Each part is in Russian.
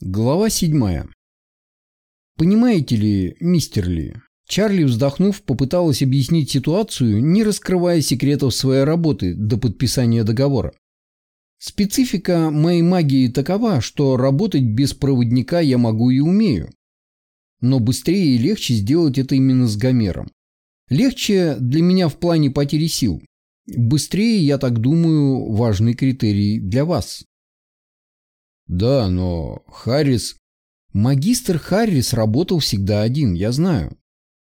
Глава седьмая. Понимаете ли, мистер Ли, Чарли, вздохнув, попыталась объяснить ситуацию, не раскрывая секретов своей работы до подписания договора. Специфика моей магии такова, что работать без проводника я могу и умею. Но быстрее и легче сделать это именно с Гомером. Легче для меня в плане потери сил. Быстрее, я так думаю, важный критерий для вас. Да, но Харрис... Магистр Харрис работал всегда один, я знаю.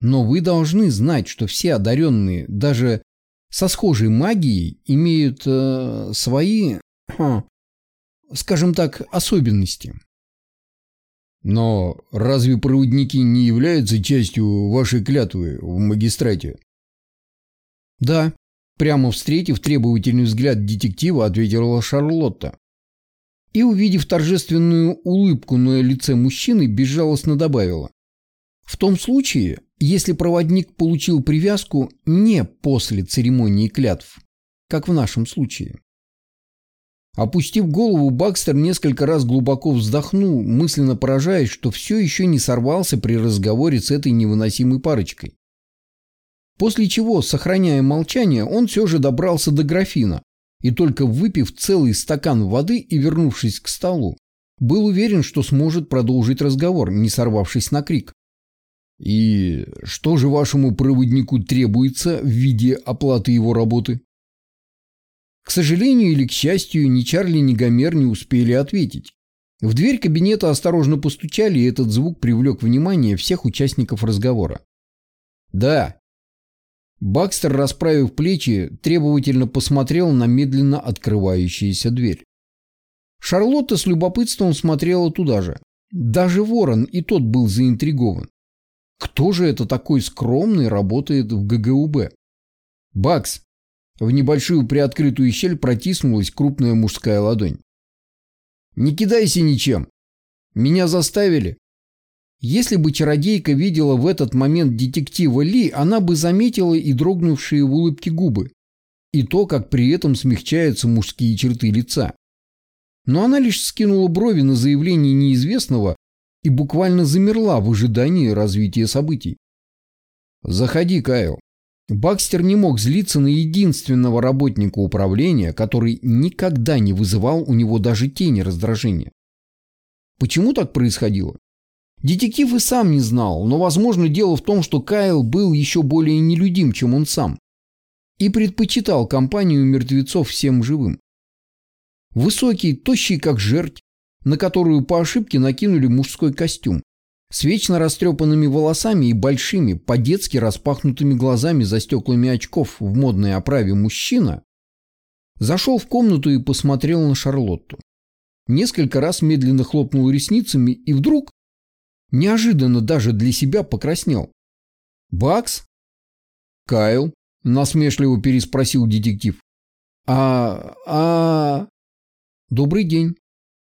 Но вы должны знать, что все одаренные, даже со схожей магией, имеют э, свои, э, скажем так, особенности. Но разве проводники не являются частью вашей клятвы в магистрате? Да, прямо встретив требовательный взгляд детектива, ответила Шарлотта и, увидев торжественную улыбку на лице мужчины, безжалостно добавила. В том случае, если проводник получил привязку не после церемонии клятв, как в нашем случае. Опустив голову, Бакстер несколько раз глубоко вздохнул, мысленно поражаясь, что все еще не сорвался при разговоре с этой невыносимой парочкой. После чего, сохраняя молчание, он все же добрался до графина, и только выпив целый стакан воды и вернувшись к столу, был уверен, что сможет продолжить разговор, не сорвавшись на крик. «И что же вашему проводнику требуется в виде оплаты его работы?» К сожалению или к счастью, ни Чарли, ни Гомер не успели ответить. В дверь кабинета осторожно постучали, и этот звук привлек внимание всех участников разговора. «Да», Бакстер, расправив плечи, требовательно посмотрел на медленно открывающуюся дверь. Шарлотта с любопытством смотрела туда же. Даже Ворон и тот был заинтригован. Кто же это такой скромный работает в ГГУБ? Бакс. В небольшую приоткрытую щель протиснулась крупная мужская ладонь. Не кидайся ничем. Меня заставили. Если бы чародейка видела в этот момент детектива Ли, она бы заметила и дрогнувшие в улыбке губы, и то, как при этом смягчаются мужские черты лица. Но она лишь скинула брови на заявление неизвестного и буквально замерла в ожидании развития событий. «Заходи, Кайл». Бакстер не мог злиться на единственного работника управления, который никогда не вызывал у него даже тени раздражения. Почему так происходило? Детектив и сам не знал, но, возможно, дело в том, что Кайл был еще более нелюдим, чем он сам, и предпочитал компанию мертвецов всем живым. Высокий, тощий как жерть, на которую по ошибке накинули мужской костюм, с вечно растрепанными волосами и большими, по-детски распахнутыми глазами за стеклами очков в модной оправе мужчина, зашел в комнату и посмотрел на Шарлотту. Несколько раз медленно хлопнул ресницами и вдруг Неожиданно даже для себя покраснел. «Бакс?» «Кайл?» – насмешливо переспросил детектив. «А... а...» «Добрый день».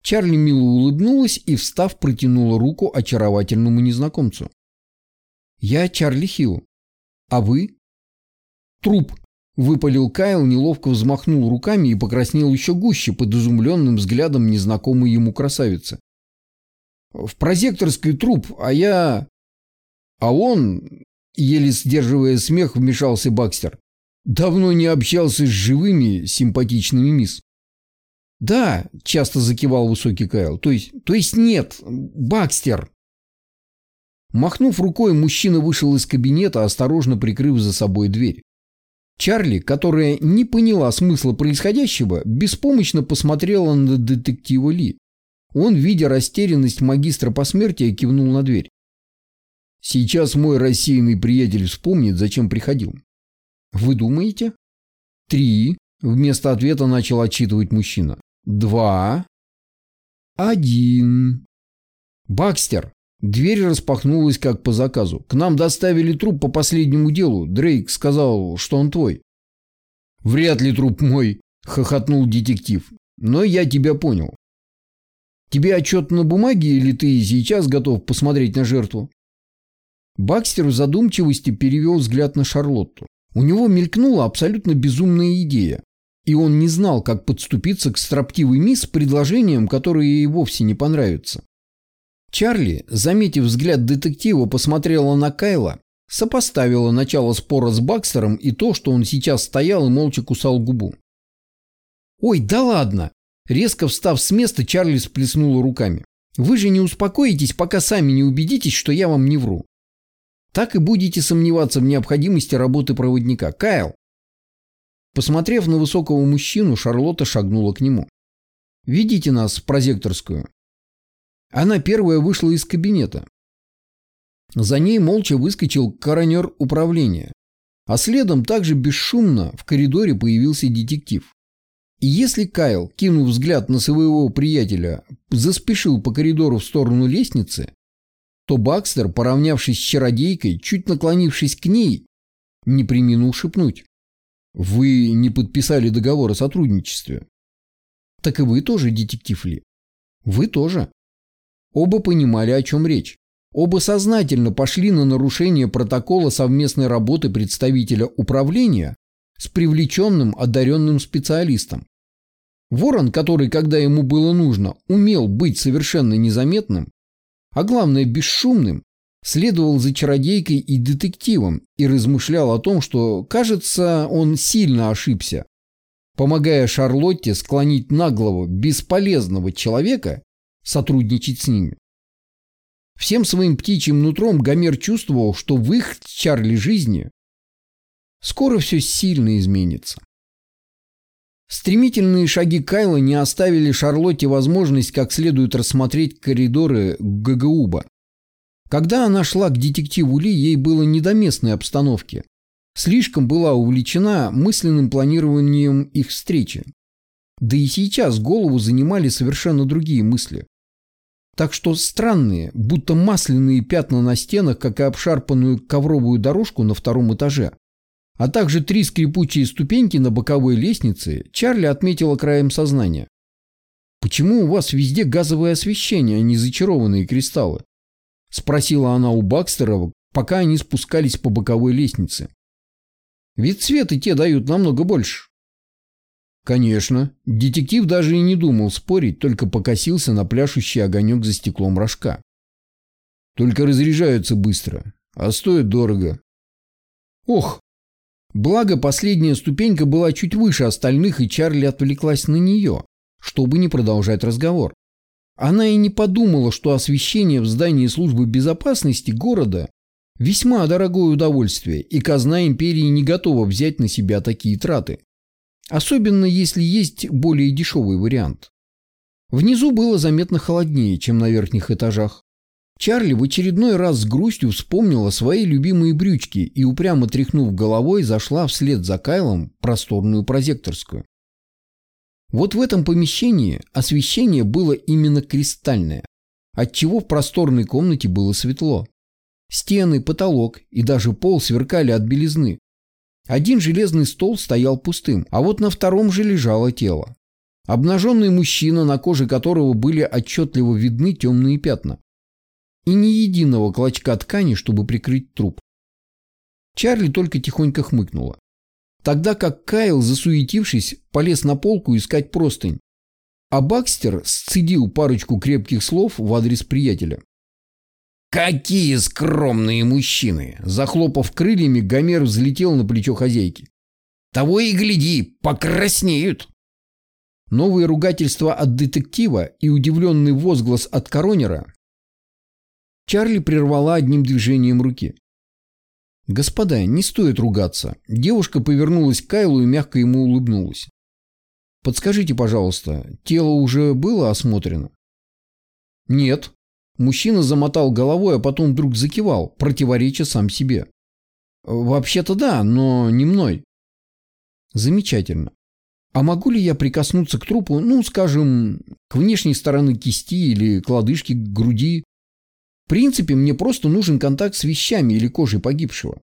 Чарли мило улыбнулась и, встав, протянула руку очаровательному незнакомцу. «Я Чарли Хилл. А вы?» «Труп», – выпалил Кайл, неловко взмахнул руками и покраснел еще гуще под изумленным взглядом незнакомой ему красавицы в прозекторский труп, а я... А он, еле сдерживая смех, вмешался Бакстер. Давно не общался с живыми, симпатичными мисс. Да, часто закивал высокий Кайл. То есть, то есть нет, Бакстер. Махнув рукой, мужчина вышел из кабинета, осторожно прикрыв за собой дверь. Чарли, которая не поняла смысла происходящего, беспомощно посмотрела на детектива Ли. Он, видя растерянность магистра посмертия, кивнул на дверь. Сейчас мой рассеянный приятель вспомнит, зачем приходил. Вы думаете? Три. Вместо ответа начал отчитывать мужчина. Два. Один. Бакстер. Дверь распахнулась как по заказу. К нам доставили труп по последнему делу. Дрейк сказал, что он твой. Вряд ли труп мой, хохотнул детектив. Но я тебя понял. Тебе отчет на бумаге или ты сейчас готов посмотреть на жертву?» Бакстер в задумчивости перевел взгляд на Шарлотту. У него мелькнула абсолютно безумная идея, и он не знал, как подступиться к строптивой мисс с предложением, которое ей вовсе не понравится. Чарли, заметив взгляд детектива, посмотрела на Кайла, сопоставила начало спора с Бакстером и то, что он сейчас стоял и молча кусал губу. «Ой, да ладно!» Резко встав с места, Чарли сплеснула руками. «Вы же не успокоитесь, пока сами не убедитесь, что я вам не вру. Так и будете сомневаться в необходимости работы проводника. Кайл!» Посмотрев на высокого мужчину, Шарлотта шагнула к нему. «Ведите нас в прозекторскую». Она первая вышла из кабинета. За ней молча выскочил коронер управления, а следом также бесшумно в коридоре появился детектив. Если Кайл, кинув взгляд на своего приятеля, заспешил по коридору в сторону лестницы, то Бакстер, поравнявшись с чародейкой, чуть наклонившись к ней, не приминул шепнуть. «Вы не подписали договор о сотрудничестве». «Так и вы тоже, детектив Ли?» «Вы тоже». Оба понимали, о чем речь. Оба сознательно пошли на нарушение протокола совместной работы представителя управления с привлеченным одаренным специалистом. Ворон, который, когда ему было нужно, умел быть совершенно незаметным, а главное бесшумным, следовал за чародейкой и детективом и размышлял о том, что, кажется, он сильно ошибся, помогая Шарлотте склонить наглого, бесполезного человека сотрудничать с ними. Всем своим птичьим нутром Гомер чувствовал, что в их Чарли жизни Скоро все сильно изменится. Стремительные шаги Кайла не оставили Шарлотте возможность как следует рассмотреть коридоры ГГУБа. Когда она шла к детективу Ли, ей было не до местной обстановки. Слишком была увлечена мысленным планированием их встречи. Да и сейчас голову занимали совершенно другие мысли. Так что странные, будто масляные пятна на стенах, как и обшарпанную ковровую дорожку на втором этаже, а также три скрипучие ступеньки на боковой лестнице, Чарли отметила краем сознания. «Почему у вас везде газовое освещение, а не зачарованные кристаллы?» – спросила она у Бакстера, пока они спускались по боковой лестнице. «Ведь цветы те дают намного больше». Конечно, детектив даже и не думал спорить, только покосился на пляшущий огонек за стеклом рожка. Только разряжаются быстро, а стоят дорого. Ох, Благо, последняя ступенька была чуть выше остальных, и Чарли отвлеклась на нее, чтобы не продолжать разговор. Она и не подумала, что освещение в здании службы безопасности города весьма дорогое удовольствие, и казна империи не готова взять на себя такие траты. Особенно если есть более дешевый вариант. Внизу было заметно холоднее, чем на верхних этажах. Чарли в очередной раз с грустью вспомнила свои любимые брючки и, упрямо тряхнув головой, зашла вслед за Кайлом в просторную прозекторскую. Вот в этом помещении освещение было именно кристальное, отчего в просторной комнате было светло. Стены, потолок и даже пол сверкали от белизны. Один железный стол стоял пустым, а вот на втором же лежало тело. Обнаженный мужчина, на коже которого были отчетливо видны темные пятна и ни единого клочка ткани, чтобы прикрыть труп. Чарли только тихонько хмыкнула. Тогда как Кайл, засуетившись, полез на полку искать простынь, а Бакстер сцедил парочку крепких слов в адрес приятеля. «Какие скромные мужчины!» Захлопав крыльями, Гомер взлетел на плечо хозяйки. «Того и гляди, покраснеют!» Новые ругательства от детектива и удивленный возглас от коронера Чарли прервала одним движением руки. «Господа, не стоит ругаться». Девушка повернулась к Кайлу и мягко ему улыбнулась. «Подскажите, пожалуйста, тело уже было осмотрено?» «Нет». Мужчина замотал головой, а потом вдруг закивал, противореча сам себе. «Вообще-то да, но не мной». «Замечательно. А могу ли я прикоснуться к трупу, ну, скажем, к внешней стороны кисти или к лодыжке, к груди, в принципе, мне просто нужен контакт с вещами или кожей погибшего.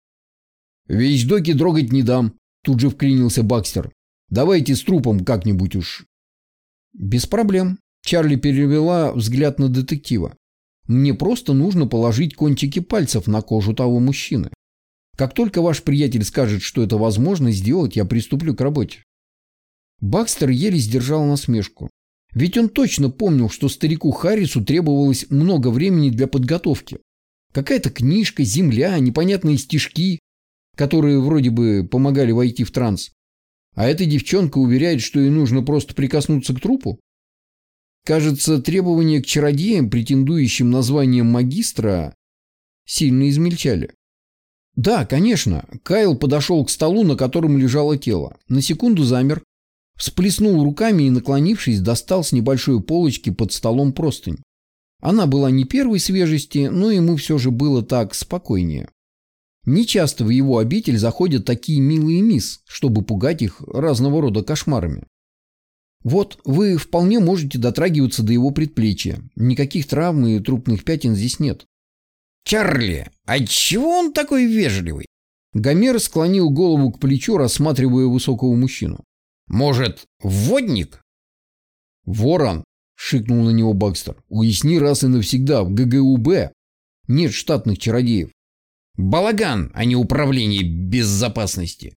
Вещдоки трогать не дам, тут же вклинился Бакстер. Давайте с трупом как-нибудь уж. Без проблем. Чарли перевела взгляд на детектива. Мне просто нужно положить кончики пальцев на кожу того мужчины. Как только ваш приятель скажет, что это возможно сделать, я приступлю к работе. Бакстер еле сдержал насмешку. Ведь он точно помнил, что старику Харрису требовалось много времени для подготовки. Какая-то книжка, земля, непонятные стишки, которые вроде бы помогали войти в транс. А эта девчонка уверяет, что ей нужно просто прикоснуться к трупу? Кажется, требования к чародеям, претендующим на звание магистра, сильно измельчали. Да, конечно, Кайл подошел к столу, на котором лежало тело. На секунду замер, всплеснул руками и, наклонившись, достал с небольшой полочки под столом простынь. Она была не первой свежести, но ему все же было так спокойнее. Нечасто в его обитель заходят такие милые мисс, чтобы пугать их разного рода кошмарами. Вот, вы вполне можете дотрагиваться до его предплечья. Никаких травм и трупных пятен здесь нет. «Чарли, а чего он такой вежливый?» Гомер склонил голову к плечу, рассматривая высокого мужчину. «Может, водник?» «Ворон!» — шикнул на него Бакстер. «Уясни раз и навсегда, в ГГУБ нет штатных чародеев. Балаган, а не управление безопасности.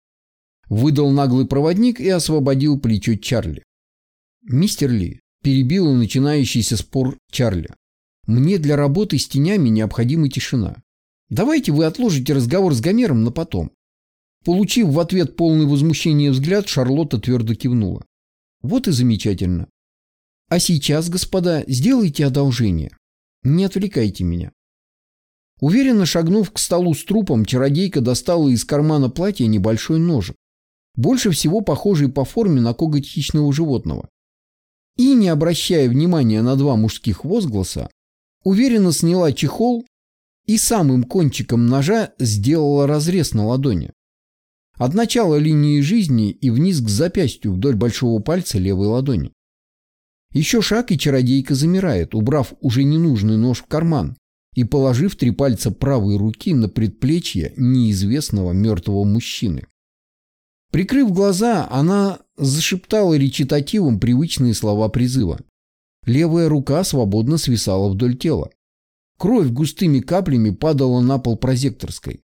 Выдал наглый проводник и освободил плечо Чарли. Мистер Ли перебил начинающийся спор Чарли. Мне для работы с тенями необходима тишина. Давайте вы отложите разговор с Гомером на потом. Получив в ответ полный возмущение взгляд, Шарлотта твердо кивнула. Вот и замечательно. А сейчас, господа, сделайте одолжение. Не отвлекайте меня. Уверенно шагнув к столу с трупом, чародейка достала из кармана платья небольшой ножик, больше всего похожий по форме на коготь хищного животного. И, не обращая внимания на два мужских возгласа, уверенно сняла чехол и самым кончиком ножа сделала разрез на ладони. От начала линии жизни и вниз к запястью вдоль большого пальца левой ладони. Еще шаг, и чародейка замирает, убрав уже ненужный нож в карман, и положив три пальца правой руки на предплечье неизвестного мертвого мужчины. Прикрыв глаза, она зашептала речитативом привычные слова призыва. Левая рука свободно свисала вдоль тела. Кровь густыми каплями падала на пол прозекторской.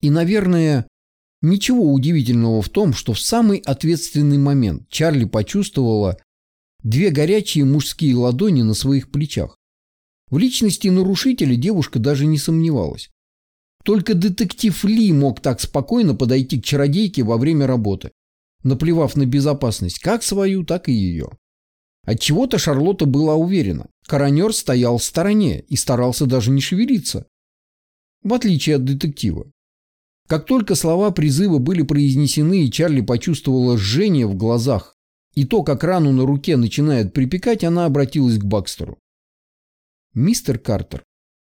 И, наверное, ничего удивительного в том, что в самый ответственный момент Чарли почувствовала две горячие мужские ладони на своих плечах. В личности нарушителя девушка даже не сомневалась. Только детектив Ли мог так спокойно подойти к чародейке во время работы, наплевав на безопасность как свою, так и ее. Отчего-то Шарлотта была уверена. Коронер стоял в стороне и старался даже не шевелиться. В отличие от детектива. Как только слова призыва были произнесены, и Чарли почувствовала жжение в глазах, и то, как рану на руке начинает припекать, она обратилась к Бакстеру. Мистер Картер,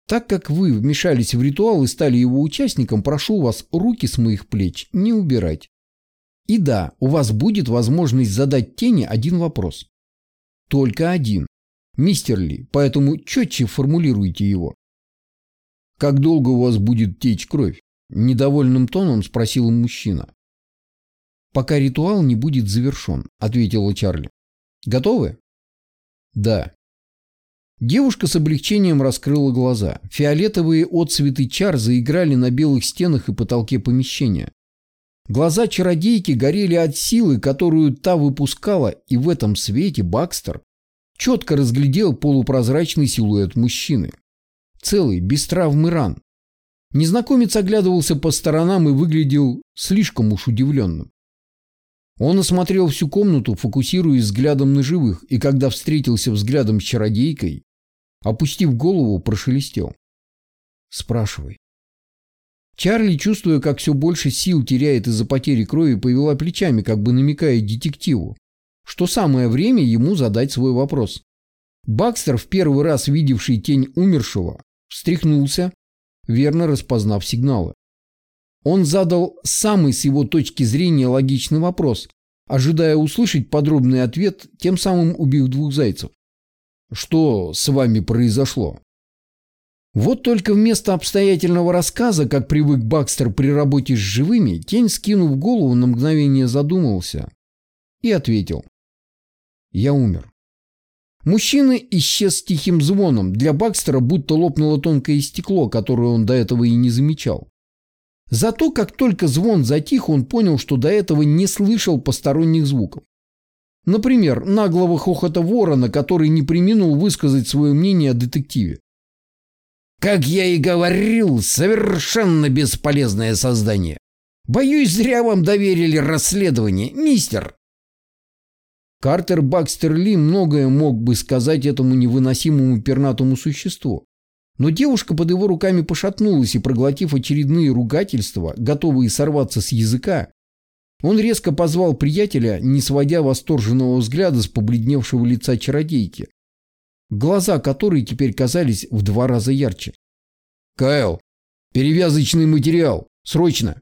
так как вы вмешались в ритуал и стали его участником, прошу вас руки с моих плеч не убирать. И да, у вас будет возможность задать тени один вопрос. Только один. Мистер Ли, поэтому четче формулируйте его. «Как долго у вас будет течь кровь?» Недовольным тоном спросил мужчина. «Пока ритуал не будет завершен», — ответила Чарли. «Готовы?» «Да». Девушка с облегчением раскрыла глаза. Фиолетовые отцветы чар заиграли на белых стенах и потолке помещения. Глаза чародейки горели от силы, которую та выпускала, и в этом свете Бакстер четко разглядел полупрозрачный силуэт мужчины. Целый, без травмы ран. Незнакомец оглядывался по сторонам и выглядел слишком уж удивленным. Он осмотрел всю комнату, фокусируясь взглядом на живых, и когда встретился взглядом с чародейкой, Опустив голову, прошелестел. Спрашивай. Чарли, чувствуя, как все больше сил теряет из-за потери крови, повела плечами, как бы намекая детективу, что самое время ему задать свой вопрос. Бакстер, в первый раз видевший тень умершего, встряхнулся, верно распознав сигналы. Он задал самый с его точки зрения логичный вопрос, ожидая услышать подробный ответ, тем самым убив двух зайцев. Что с вами произошло? Вот только вместо обстоятельного рассказа, как привык Бакстер при работе с живыми, тень, скинув голову, на мгновение задумался и ответил. Я умер. Мужчина исчез с тихим звоном. Для Бакстера будто лопнуло тонкое стекло, которое он до этого и не замечал. Зато как только звон затих, он понял, что до этого не слышал посторонних звуков. Например, наглого хохота ворона, который не приминул высказать свое мнение о детективе. Как я и говорил, совершенно бесполезное создание. Боюсь, зря вам доверили расследование, мистер. Картер Бакстер Ли многое мог бы сказать этому невыносимому пернатому существу. Но девушка под его руками пошатнулась и, проглотив очередные ругательства, готовые сорваться с языка, он резко позвал приятеля, не сводя восторженного взгляда с побледневшего лица чародейки, глаза которой теперь казались в два раза ярче. «Кайл, перевязочный материал! Срочно!»